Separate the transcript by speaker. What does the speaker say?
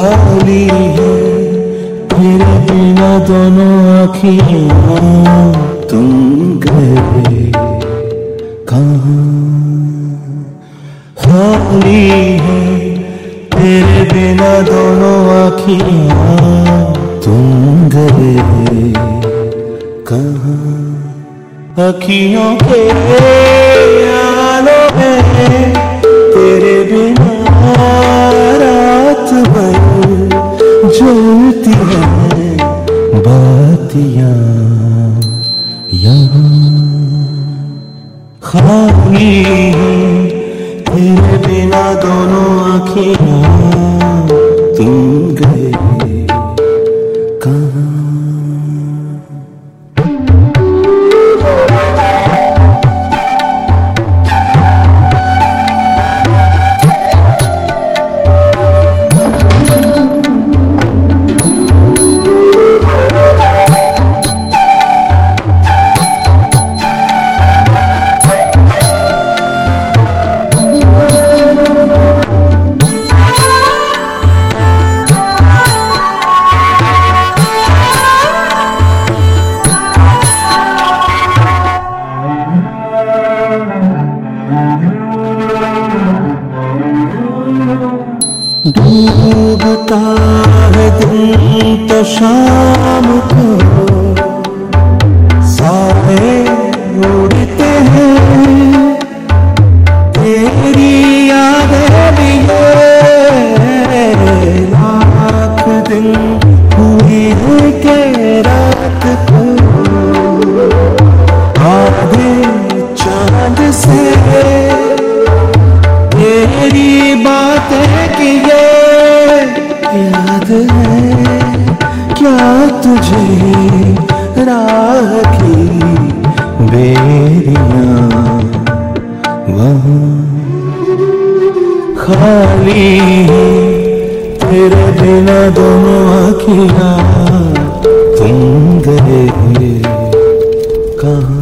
Speaker 1: प्यारी है मेरे बिना दोनों आँखियाँ तुम गए कहाँ? है, फिर बिना दोनों आँखियाँ तुम गए कहाँ? अखियों के जलती है बातियाँ। यहाँ खाली तेरे बिना दोनों आखिया तुम गए कहाँ? डूबता है दिन तो शाम को। सारे उड़ते हैं। तेरी यादें भी लाख दिन हुई है के रात को। आधे चाँद से तेरी बातें ये याद है? क्या तुझे राह की बेरिया? वहाँ खाली तेरे बिना दोनों आखिया तुम गए कहा?